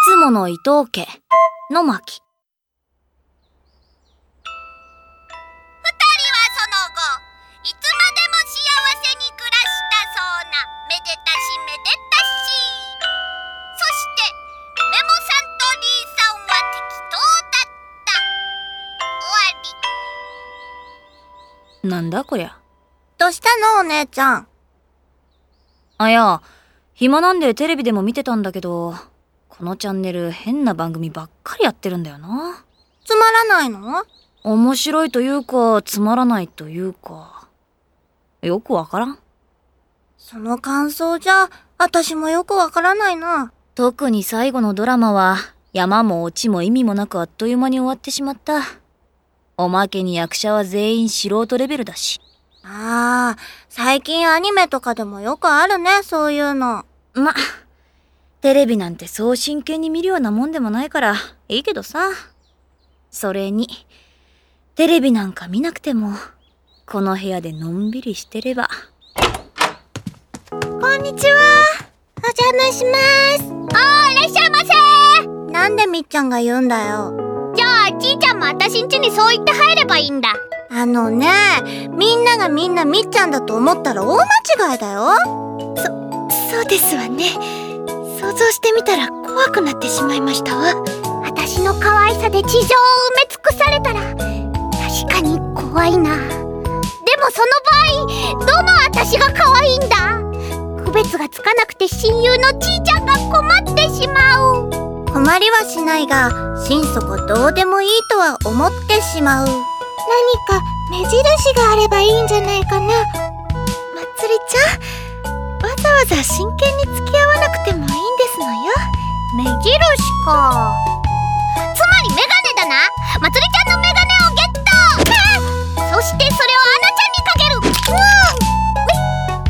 つもの伊藤家の巻。二人はその後いつまでも幸せに暮らしたそうなめでたしめでたし。そしてメモさんとリーさんは適当だった。終わり。なんだこりゃ。どうしたのお姉ちゃん。あいや暇なんでテレビでも見てたんだけどこのチャンネル変な番組ばっかりやってるんだよな。つまらないの？面白いというかつまらないというか。よくわからん。その感想じゃ、私もよくわからないな。特に最後のドラマは山もオチも意味もなくあっという間に終わってしまった。おまけに役者は全員素人レベルだし。ああ、最近アニメとかでもよくあるね、そういうの。まテレビなんてそう真剣に見るようなもんでもないからいいけどさそれにテレビなんか見なくてもこの部屋でのんびりしてればこんにちは。お邪魔します。あーいらっしゃいませなんでみっちゃんが言うんだよ。じゃあちーちゃんも私ん家にそう言って入ればいいんだあのね、みんながみんなみっちゃんだと思ったら大間違いだよ。そうですわね想像してみたら怖くなってしまいましたわ。私の可愛さで地上を埋め尽くされたら確かに怖いな。でもその場合どの私が可愛いんだ？区別がつかなくて親友のちーちゃんが困ってしまう。困りはしないが、心底どうでもいいとは思ってしまう。何か目印があればいいんじゃないかな。まつりちゃんわざわざ真剣に付き合わなくても印か。つまりメガネだな。まつりちゃんのメガネをゲット。そしてそれをアナちゃんにかける。うわ。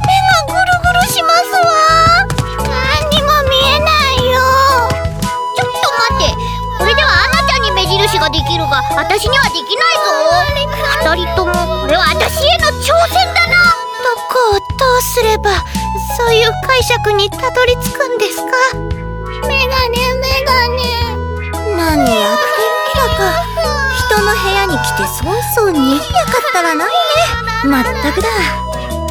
目がぐるぐるしますわ。何も見えないよ。ちょっと待って。これではアナちゃんに目印ができるが私にはできないぞ。二人ともこれは私への挑戦だな。どこをどうすればそういう解釈にたどり着くんですか？メガネメガネ何やってる気だか。人の部屋に来てそうそうにぎやかったらないね。まったくだ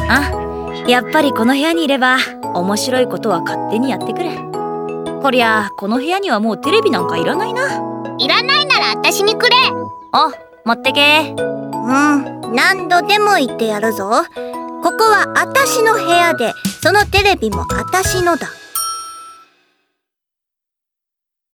あやっぱりこの部屋にいれば面白いことは勝手にやってくるこりゃこの部屋にはもうテレビなんかいらないないらないなら私にくれあ持ってけうん、何度でも言ってやるぞ。ここは私の部屋で、そのテレビも私のだ。